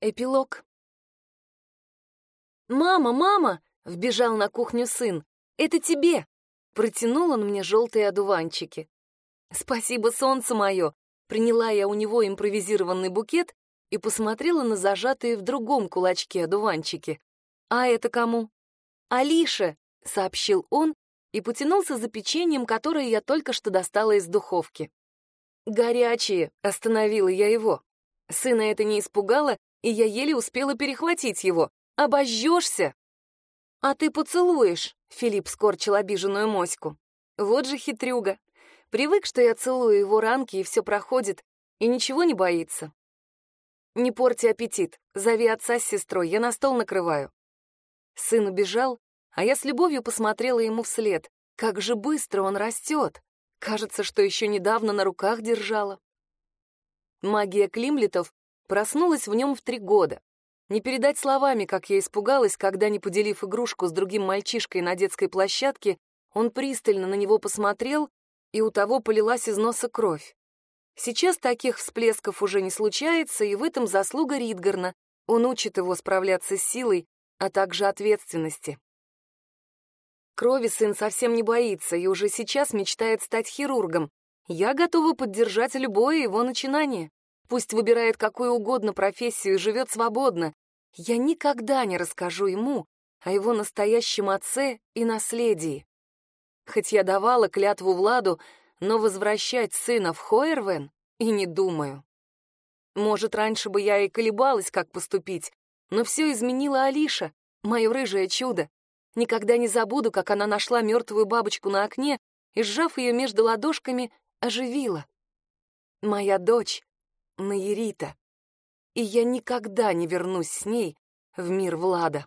Эпилог. «Мама, мама!» — вбежал на кухню сын. «Это тебе!» — протянул он мне желтые одуванчики. «Спасибо, солнце мое!» Приняла я у него импровизированный букет и посмотрела на зажатые в другом кулачке одуванчики. «А это кому?» «Алише!» — сообщил он и потянулся за печеньем, которое я только что достала из духовки. «Горячие!» — остановила я его. Сына это не испугало, и я еле успела перехватить его. «Обожжешься!» «А ты поцелуешь!» — Филипп скорчил обиженную моську. «Вот же хитрюга! Привык, что я целую его ранки, и все проходит, и ничего не боится. Не порти аппетит, зови отца с сестрой, я на стол накрываю». Сын убежал, а я с любовью посмотрела ему вслед. Как же быстро он растет! Кажется, что еще недавно на руках держала. Магия Климлетов Проснулась в нем в три года. Не передать словами, как я испугалась, когда, не поделив игрушку с другим мальчишкой на детской площадке, он пристально на него посмотрел, и у того полилась из носа кровь. Сейчас таких всплесков уже не случается, и в этом заслуга Ридгарна. Он учит его справляться с силой, а также ответственности. Крови сын совсем не боится и уже сейчас мечтает стать хирургом. Я готова поддержать любое его начинание. Пусть выбирает какую угодно профессию и живет свободно. Я никогда не расскажу ему о его настоящем отце и наследии. Хоть я давала клятву Владу, но возвращать сына в Хойервен и не думаю. Может, раньше бы я и колебалась, как поступить, но все изменила Алиша, мое рыжее чудо. Никогда не забуду, как она нашла мертвую бабочку на окне и, сжав ее между ладошками, оживила. Моя дочь Наирита, и я никогда не вернусь с ней в мир Влада.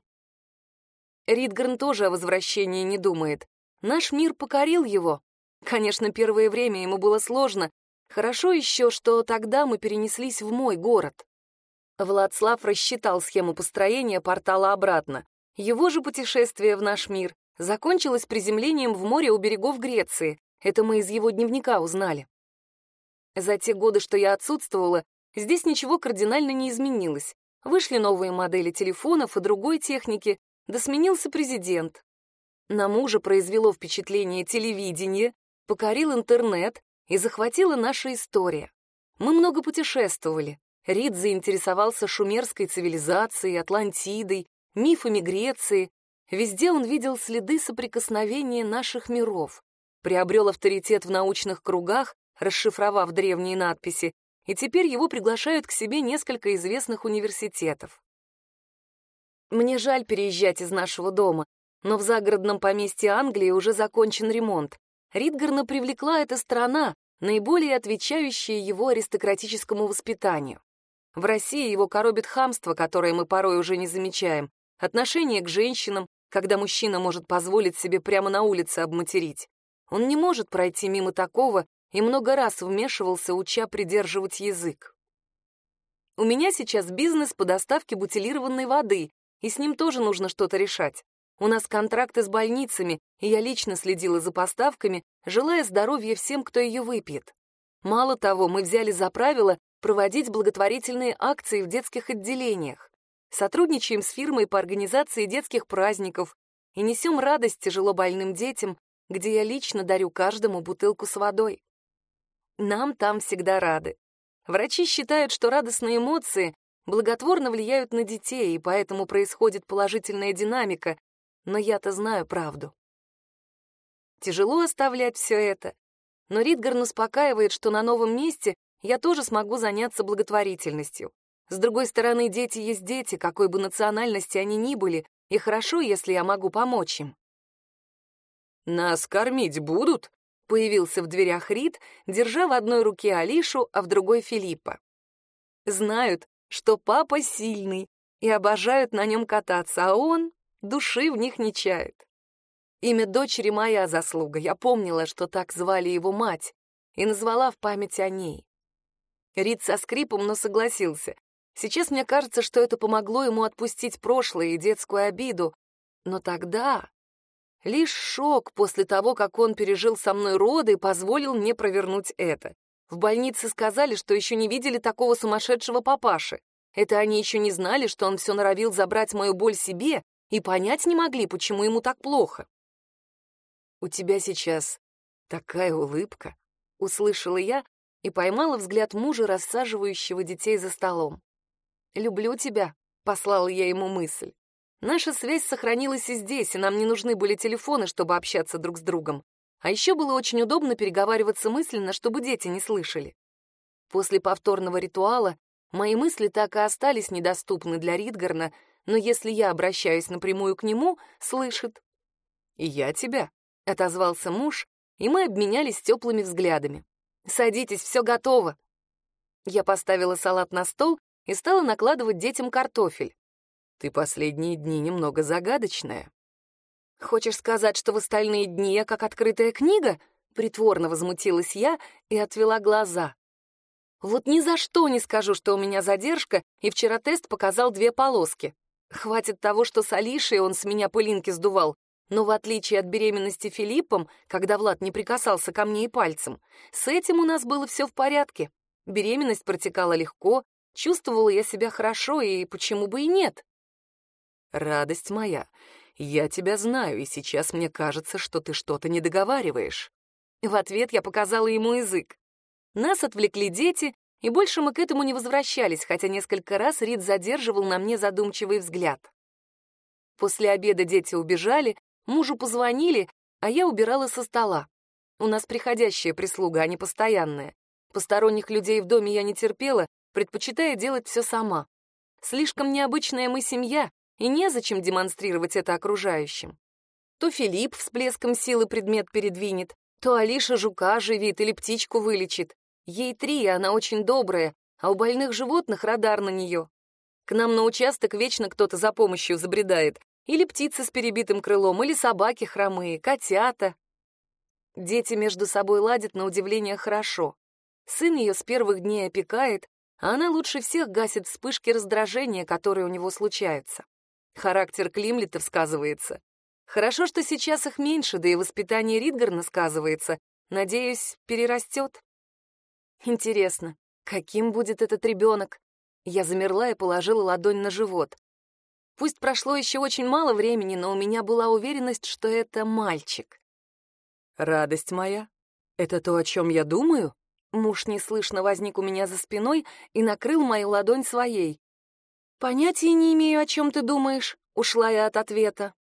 Ридгарн тоже о возвращении не думает. Наш мир покорил его. Конечно, первое время ему было сложно. Хорошо еще, что тогда мы перенеслись в мой город. Владслав рассчитал схему построения портала обратно. Его же путешествие в наш мир закончилось приземлением в море у берегов Греции. Это мы из его дневника узнали. За те годы, что я отсутствовала, здесь ничего кардинально не изменилось. Вышли новые модели телефонов и другой техники, да сменился президент. На мужа произвело впечатление телевидение, покорил интернет и захватила наша история. Мы много путешествовали. Рид заинтересовался шумерской цивилизацией, Атлантидой, мифами Греции. Везде он видел следы соприкосновения наших миров, приобрел авторитет в научных кругах расшифровав древние надписи, и теперь его приглашают к себе несколько известных университетов. Мне жаль переезжать из нашего дома, но в загородном поместье Англии уже закончен ремонт. Ридгарна привлекла эта страна, наиболее отвечающая его аристократическому воспитанию. В России его коробит хамство, которое мы порой уже не замечаем, отношение к женщинам, когда мужчина может позволить себе прямо на улице обматерить. Он не может пройти мимо такого и много раз вмешивался, уча придерживать язык. У меня сейчас бизнес по доставке бутилированной воды, и с ним тоже нужно что-то решать. У нас контракты с больницами, и я лично следила за поставками, желая здоровья всем, кто ее выпьет. Мало того, мы взяли за правило проводить благотворительные акции в детских отделениях. Сотрудничаем с фирмой по организации детских праздников и несем радость тяжело больным детям, где я лично дарю каждому бутылку с водой. Нам там всегда рады. Врачи считают, что радостные эмоции благотворно влияют на детей, и поэтому происходит положительная динамика, но я-то знаю правду. Тяжело оставлять все это, но Ридгарн успокаивает, что на новом месте я тоже смогу заняться благотворительностью. С другой стороны, дети есть дети, какой бы национальности они ни были, и хорошо, если я могу помочь им. «Нас кормить будут?» Появился в дверях Рид, держа в одной руке Алишу, а в другой Филиппа. Знают, что папа сильный, и обожают на нем кататься, а он души в них не чает. Имя дочери моя заслуга, я помнила, что так звали его мать, и назвала в память о ней. Рид со скрипом, но согласился. Сейчас мне кажется, что это помогло ему отпустить прошлое и детскую обиду, но тогда Лишь шок после того, как он пережил со мной роды, позволил мне провернуть это. В больнице сказали, что еще не видели такого сумасшедшего папаши. Это они еще не знали, что он все норовил забрать мою боль себе и понять не могли, почему ему так плохо. «У тебя сейчас такая улыбка», — услышала я и поймала взгляд мужа, рассаживающего детей за столом. «Люблю тебя», — послала я ему мысль. Наша связь сохранилась и здесь, и нам не нужны были телефоны, чтобы общаться друг с другом. А еще было очень удобно переговариваться мысленно, чтобы дети не слышали. После повторного ритуала мои мысли так и остались недоступны для Ридгарна, но если я обращаюсь напрямую к нему, слышит. «И я тебя», — отозвался муж, и мы обменялись теплыми взглядами. «Садитесь, все готово». Я поставила салат на стол и стала накладывать детям картофель. «Ты последние дни немного загадочная». «Хочешь сказать, что в остальные дни я как открытая книга?» Притворно возмутилась я и отвела глаза. Вот ни за что не скажу, что у меня задержка, и вчера тест показал две полоски. Хватит того, что с Алишей он с меня пылинки сдувал, но в отличие от беременности Филиппом, когда Влад не прикасался ко мне и пальцем, с этим у нас было все в порядке. Беременность протекала легко, чувствовала я себя хорошо, и почему бы и нет? «Радость моя, я тебя знаю, и сейчас мне кажется, что ты что-то не договариваешь. В ответ я показала ему язык. Нас отвлекли дети, и больше мы к этому не возвращались, хотя несколько раз Рид задерживал на мне задумчивый взгляд. После обеда дети убежали, мужу позвонили, а я убирала со стола. У нас приходящая прислуга, а не постоянная. Посторонних людей в доме я не терпела, предпочитая делать все сама. Слишком необычная мы семья, и незачем демонстрировать это окружающим. То Филипп всплеском силы предмет передвинет, то Алиша жука оживит или птичку вылечит. Ей три, и она очень добрая, а у больных животных радар на нее. К нам на участок вечно кто-то за помощью забредает. Или птицы с перебитым крылом, или собаки хромые, котята. Дети между собой ладят на удивление хорошо. Сын ее с первых дней опекает, а она лучше всех гасит вспышки раздражения, которые у него случаются. Характер Климлетов сказывается. Хорошо, что сейчас их меньше, да и воспитание Ридгарна сказывается. Надеюсь, перерастет. Интересно, каким будет этот ребенок? Я замерла и положила ладонь на живот. Пусть прошло еще очень мало времени, но у меня была уверенность, что это мальчик. «Радость моя, это то, о чем я думаю?» Муж неслышно возник у меня за спиной и накрыл мою ладонь своей. «Понятия не имею, о чем ты думаешь», — ушла я от ответа.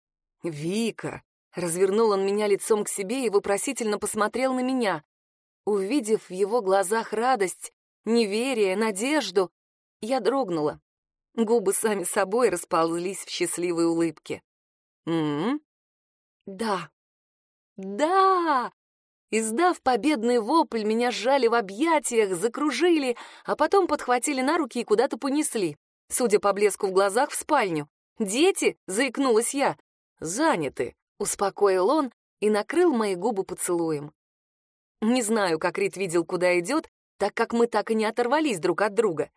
«Вика!» — развернул он меня лицом к себе и вопросительно посмотрел на меня. Увидев в его глазах радость, неверие, надежду, я дрогнула. Губы сами собой расползлись в счастливой улыбке. «М-м?» «Да! Да!» Издав победный вопль, меня сжали в объятиях, закружили, а потом подхватили на руки и куда-то понесли. Судя по блеску в глазах, в спальню. «Дети?» — заикнулась я. «Заняты», — успокоил он и накрыл мои губы поцелуем. Не знаю, как Рит видел, куда идет, так как мы так и не оторвались друг от друга.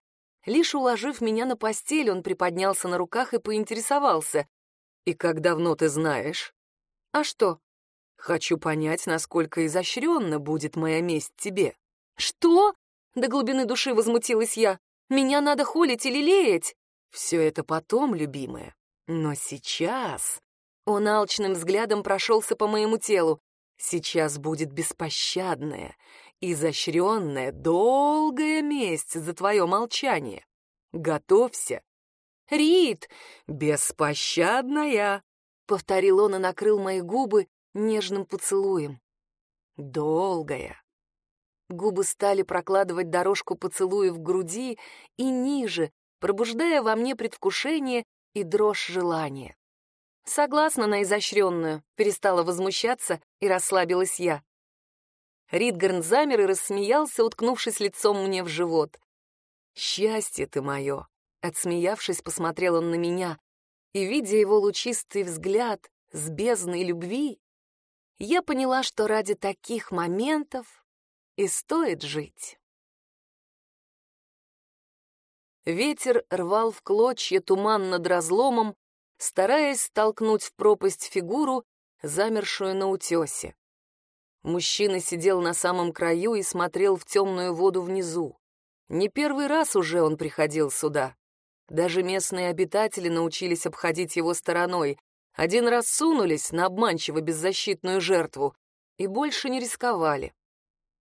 Лишь уложив меня на постель, он приподнялся на руках и поинтересовался. «И как давно ты знаешь?» «А что?» «Хочу понять, насколько изощренно будет моя месть тебе». «Что?» — до глубины души возмутилась я. Меня надо холить или леять. Все это потом, любимая. Но сейчас... Он алчным взглядом прошелся по моему телу. Сейчас будет беспощадная, изощренная, долгая месть за твое молчание. Готовься. Рит, беспощадная, — повторил он и накрыл мои губы нежным поцелуем. Долгая, Губы стали прокладывать дорожку поцелуя в груди и ниже, пробуждая во мне предвкушение и дрожь желания. Согласна на изощренную, перестала возмущаться и расслабилась я. Ридгарн замер и рассмеялся, уткнувшись лицом мне в живот. «Счастье ты мое!» Отсмеявшись, посмотрел он на меня, и, видя его лучистый взгляд с бездной любви, я поняла, что ради таких моментов и стоит жить. Ветер рвал в клочья туман над разломом, стараясь столкнуть в пропасть фигуру, замершую на утесе. Мужчина сидел на самом краю и смотрел в темную воду внизу. Не первый раз уже он приходил сюда. Даже местные обитатели научились обходить его стороной. Один раз сунулись на обманчиво беззащитную жертву и больше не рисковали.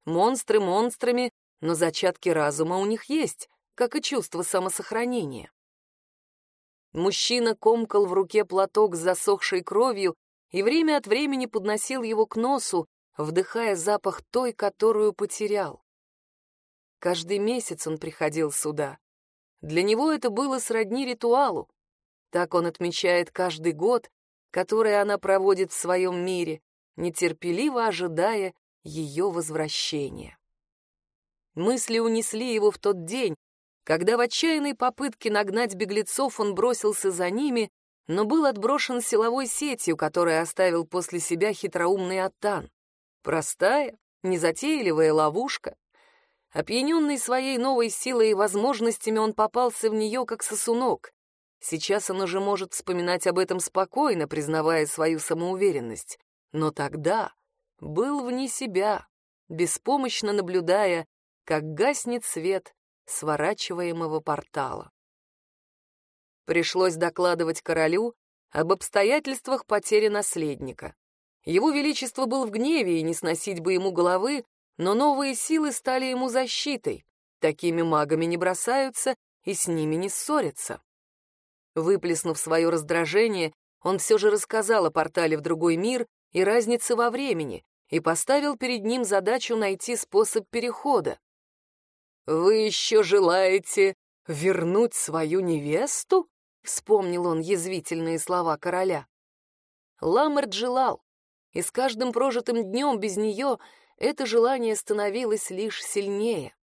Монстры монстрами, но зачатки разума у них есть, как и чувство самосохранения. Мужчина комкал в руке платок с засохшей кровью и время от времени подносил его к носу, вдыхая запах той, которую потерял. Каждый месяц он приходил сюда. Для него это было сродни ритуалу. Так он отмечает каждый год, который она проводит в своем мире, нетерпеливо ожидая ее возвращения. Мысли унесли его в тот день, когда в отчаянной попытке нагнать беглецов он бросился за ними, но был отброшен силовой сетью, которую оставил после себя хитроумный Аттан. Простая, незатейливая ловушка. Опьяненный своей новой силой и возможностями, он попался в нее как сосунок. Сейчас он уже может вспоминать об этом спокойно, признавая свою самоуверенность. Но тогда был вне себя, беспомощно наблюдая, как гаснет свет сворачиваемого портала. Пришлось докладывать королю об обстоятельствах потери наследника. Его Величество был в гневе и не сносить бы ему головы, но новые силы стали ему защитой. Такими магами не бросаются и с ними не ссорятся. Выплеснув свое раздражение, он все же рассказал о портале в другой мир и разнице во времени и поставил перед ним задачу найти способ перехода. «Вы еще желаете вернуть свою невесту?» — вспомнил он язвительные слова короля. Ламерт желал, и с каждым прожитым днем без нее это желание становилось лишь сильнее.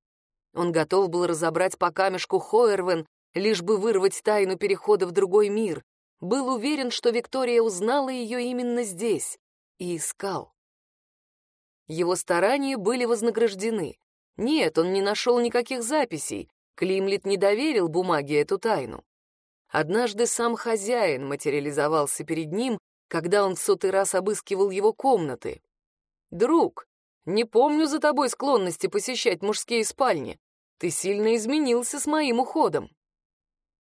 Он готов был разобрать по камешку Хоервен, лишь бы вырвать тайну перехода в другой мир. Был уверен, что Виктория узнала ее именно здесь и искал. Его старания были вознаграждены. Нет, он не нашел никаких записей. Климлет не доверил бумаге эту тайну. Однажды сам хозяин материализовался перед ним, когда он в сотый раз обыскивал его комнаты. «Друг, не помню за тобой склонности посещать мужские спальни. Ты сильно изменился с моим уходом».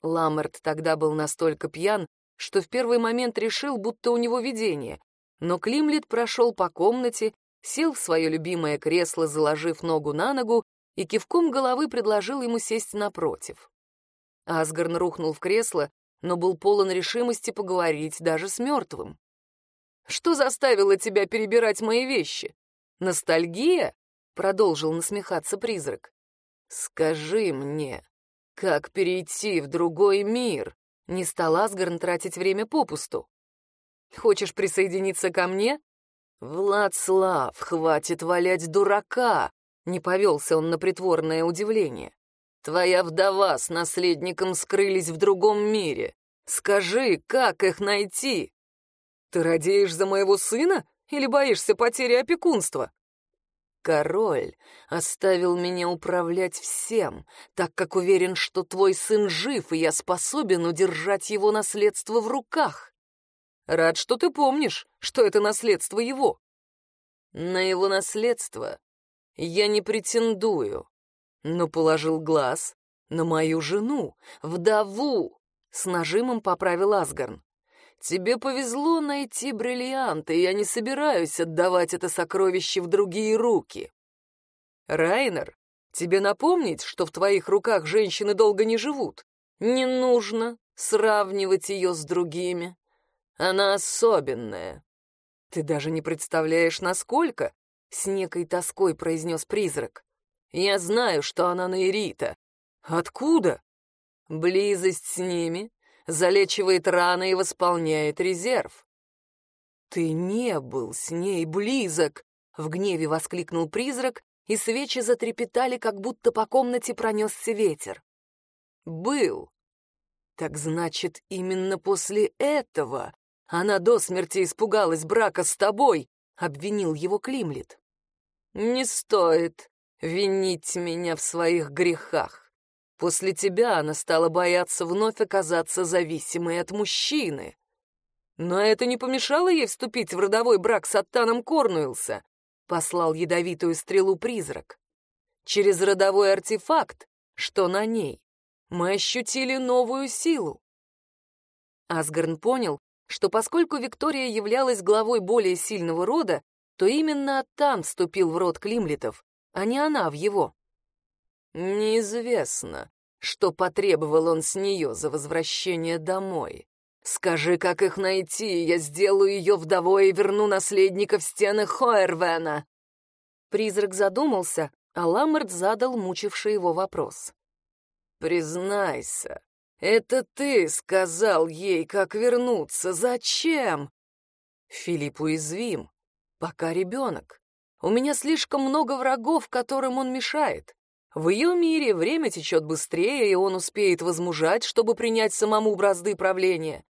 Ламерт тогда был настолько пьян, что в первый момент решил, будто у него видение. Но Климлет прошел по комнате сел в свое любимое кресло, заложив ногу на ногу, и кивком головы предложил ему сесть напротив. Асгарн рухнул в кресло, но был полон решимости поговорить даже с мертвым. «Что заставило тебя перебирать мои вещи? Ностальгия?» — продолжил насмехаться призрак. «Скажи мне, как перейти в другой мир?» — не стал Асгарн тратить время попусту. «Хочешь присоединиться ко мне?» «Владслав, хватит валять дурака!» — не повелся он на притворное удивление. «Твоя вдова с наследником скрылись в другом мире. Скажи, как их найти?» «Ты радеешь за моего сына или боишься потери опекунства?» «Король оставил меня управлять всем, так как уверен, что твой сын жив, и я способен удержать его наследство в руках. Рад, что ты помнишь, что это наследство его. На его наследство я не претендую, но положил глаз на мою жену, вдову, с нажимом поправил Асгарн. Тебе повезло найти бриллианты, и я не собираюсь отдавать это сокровище в другие руки. Райнер, тебе напомнить, что в твоих руках женщины долго не живут? Не нужно сравнивать ее с другими. Она особенная. Ты даже не представляешь, насколько, с некой тоской произнес призрак. Я знаю, что она наирита. Откуда? Близость с ними залечивает раны и восполняет резерв. Ты не был с ней близок, в гневе воскликнул призрак, и свечи затрепетали, как будто по комнате пронесся ветер. Был. Так значит, именно после этого она до смерти испугалась брака с тобой, обвинил его Климлет. Не стоит винить меня в своих грехах. После тебя она стала бояться вновь оказаться зависимой от мужчины. Но это не помешало ей вступить в родовой брак с Аттаном Корнуэлса, послал ядовитую стрелу призрак. Через родовой артефакт, что на ней, мы ощутили новую силу. Асгарн понял, что поскольку Виктория являлась главой более сильного рода, то именно Аттан вступил в род Климлетов, а не она в его. Неизвестно, что потребовал он с нее за возвращение домой. Скажи, как их найти, я сделаю ее вдовой и верну наследника в стены Хоервена. Призрак задумался, а Ламмерт задал мучивший его вопрос. «Признайся, это ты сказал ей, как вернуться. Зачем?» Филипп уязвим. Пока ребенок. У меня слишком много врагов, которым он мешает. В ее мире время течет быстрее, и он успеет возмужать, чтобы принять самому бразды правления.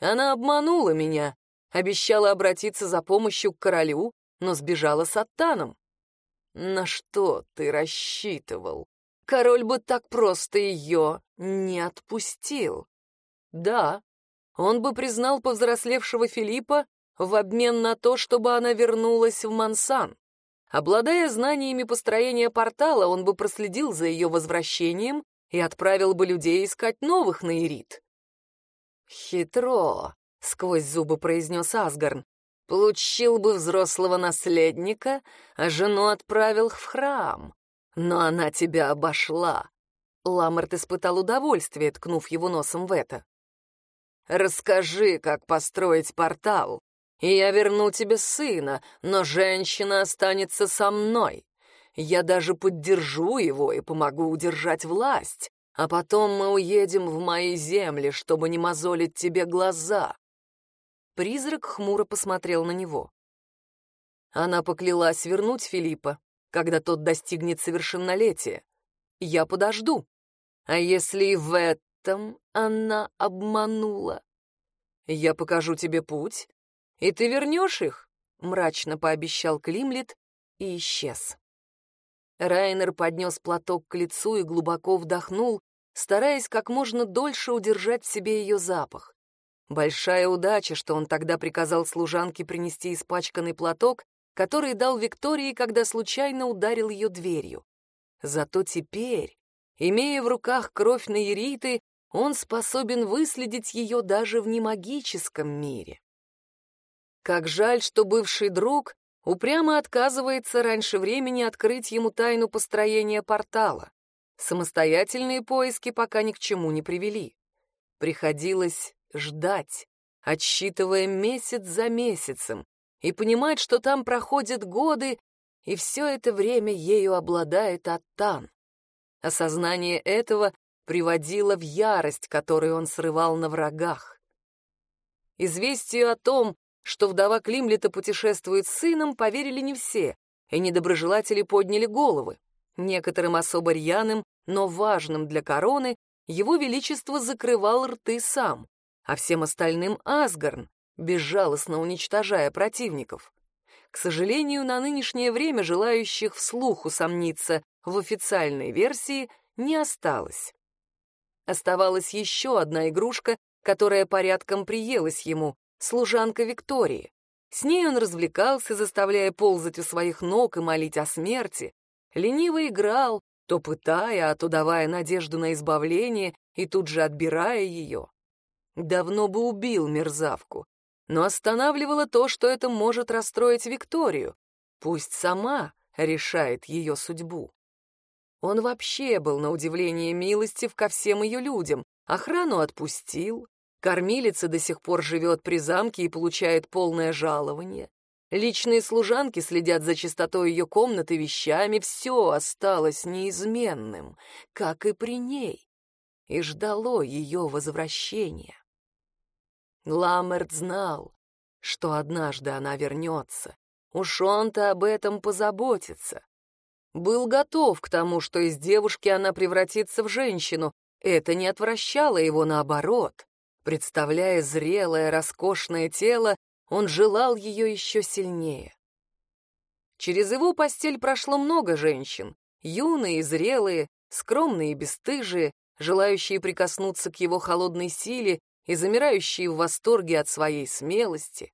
Она обманула меня, обещала обратиться за помощью к королю, но сбежала с Аттаном. На что ты рассчитывал? Король бы так просто ее не отпустил. Да, он бы признал повзрослевшего Филиппа в обмен на то, чтобы она вернулась в Мансан. Обладая знаниями построения портала, он бы проследил за ее возвращением и отправил бы людей искать новых Наирит. «Хитро», — сквозь зубы произнес Асгарн. «Получил бы взрослого наследника, а жену отправил в храм. Но она тебя обошла». Ламарт испытал удовольствие, ткнув его носом в это. «Расскажи, как построить портал, и я верну тебе сына, но женщина останется со мной. Я даже поддержу его и помогу удержать власть, а потом мы уедем в мои земли, чтобы не мозолить тебе глаза». Призрак хмуро посмотрел на него. Она поклялась вернуть Филиппа, когда тот достигнет совершеннолетия. Я подожду. А если и в этом она обманула? Я покажу тебе путь, и ты вернешь их, — мрачно пообещал Климлет и исчез. Райнер поднес платок к лицу и глубоко вдохнул, стараясь как можно дольше удержать в себе ее запах. Большая удача, что он тогда приказал служанке принести испачканный платок, который дал Виктории, когда случайно ударил ее дверью. Зато теперь, имея в руках кровь Наириты, он способен выследить ее даже в немагическом мире. Как жаль, что бывший друг упрямо отказывается раньше времени открыть ему тайну построения портала. Самостоятельные поиски пока ни к чему не привели. Приходилось ждать, отсчитывая месяц за месяцем, и понимать, что там проходят годы, и все это время ею обладает Аттан. Осознание этого приводило в ярость, которую он срывал на врагах. Известию о том, что вдова Климлета путешествует с сыном, поверили не все, и недоброжелатели подняли головы. Некоторым особо рьяным, но важным для короны, его величество закрывал рты сам, а всем остальным Асгарн, безжалостно уничтожая противников. К сожалению, на нынешнее время желающих вслух усомниться в официальной версии не осталось. Оставалась еще одна игрушка, которая порядком приелась ему — служанка Виктории. С ней он развлекался, заставляя ползать у своих ног и молить о смерти, лениво играл, то пытая, а то давая надежду на избавление и тут же отбирая ее. Давно бы убил мерзавку, но останавливало то, что это может расстроить Викторию. Пусть сама решает ее судьбу. Он вообще был, на удивление, милостив ко всем ее людям, охрану отпустил, кормилица до сих пор живет при замке и получает полное жалование. Личные служанки следят за чистотой ее комнаты вещами, все осталось неизменным, как и при ней, и ждало ее возвращения. Ламерт знал, что однажды она вернется. Уж он-то об этом позаботится. Был готов к тому, что из девушки она превратится в женщину. Это не отвращало его наоборот. Представляя зрелое, роскошное тело, он желал ее еще сильнее. Через его постель прошло много женщин, юные и зрелые, скромные и бесстыжие, желающие прикоснуться к его холодной силе и замирающие в восторге от своей смелости.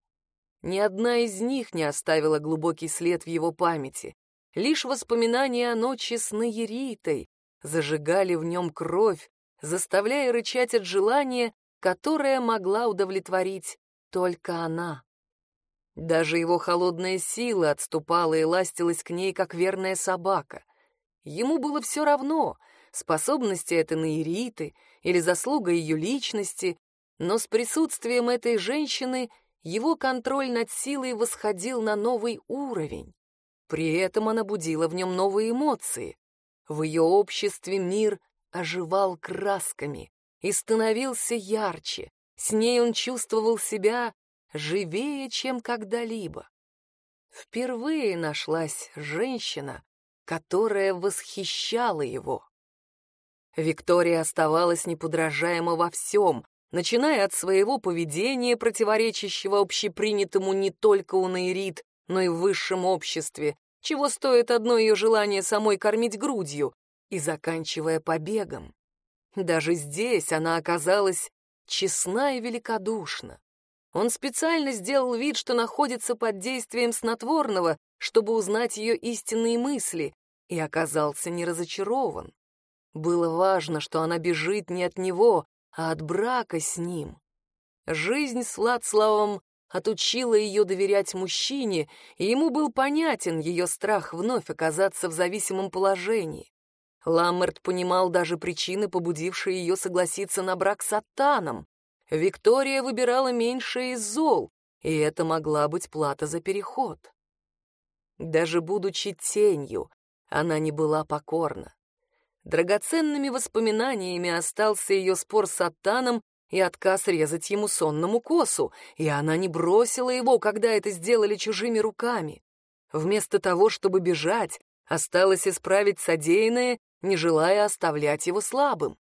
Ни одна из них не оставила глубокий след в его памяти. Лишь воспоминания о ночи с Наеритой зажигали в нем кровь, заставляя рычать от желания, которое могла удовлетворить только она. Даже его холодная сила отступала и ластилась к ней, как верная собака. Ему было все равно, способности это наириты или заслуга ее личности, но с присутствием этой женщины его контроль над силой восходил на новый уровень. При этом она будила в нем новые эмоции. В ее обществе мир оживал красками и становился ярче. С ней он чувствовал себя живее, чем когда-либо. Впервые нашлась женщина, которая восхищала его. Виктория оставалась неподражаема во всем, начиная от своего поведения, противоречащего общепринятому не только у Нейрит, но и в высшем обществе, чего стоит одно ее желание самой кормить грудью, и заканчивая побегом. Даже здесь она оказалась честна и великодушна. Он специально сделал вид, что находится под действием снотворного, чтобы узнать ее истинные мысли, и оказался не разочарован. Было важно, что она бежит не от него, а от брака с ним. Жизнь с Владславом отучила ее доверять мужчине, и ему был понятен ее страх вновь оказаться в зависимом положении. Ламмерт понимал даже причины, побудившие ее согласиться на брак с Аттаном. Виктория выбирала меньшее из зол, и это могла быть плата за переход. Даже будучи тенью, она не была покорна. Драгоценными воспоминаниями остался ее спор с Аттаном и отказ резать ему сонному косу, и она не бросила его, когда это сделали чужими руками. Вместо того, чтобы бежать, осталось исправить содеянное, не желая оставлять его слабым.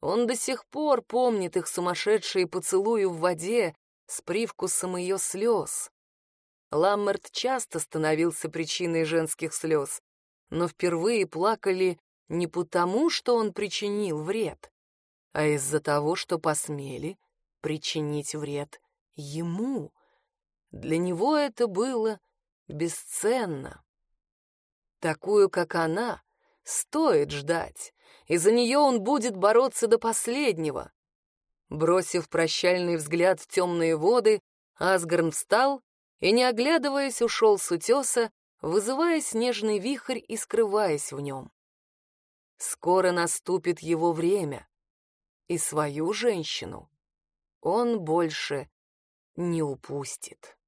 Он до сих пор помнит их сумасшедшие поцелуи в воде с привкусом ее слез. Ламмерт часто становился причиной женских слез, но впервые плакали не потому, что он причинил вред, а из-за того, что посмели причинить вред ему. Для него это было бесценно. Такую, как она, стоит ждать, и за нее он будет бороться до последнего. Бросив прощальный взгляд в темные воды, Асгарн встал и, не оглядываясь, ушел с утеса, вызывая снежный вихрь и скрываясь в нем. Скоро наступит его время, и свою женщину он больше не упустит.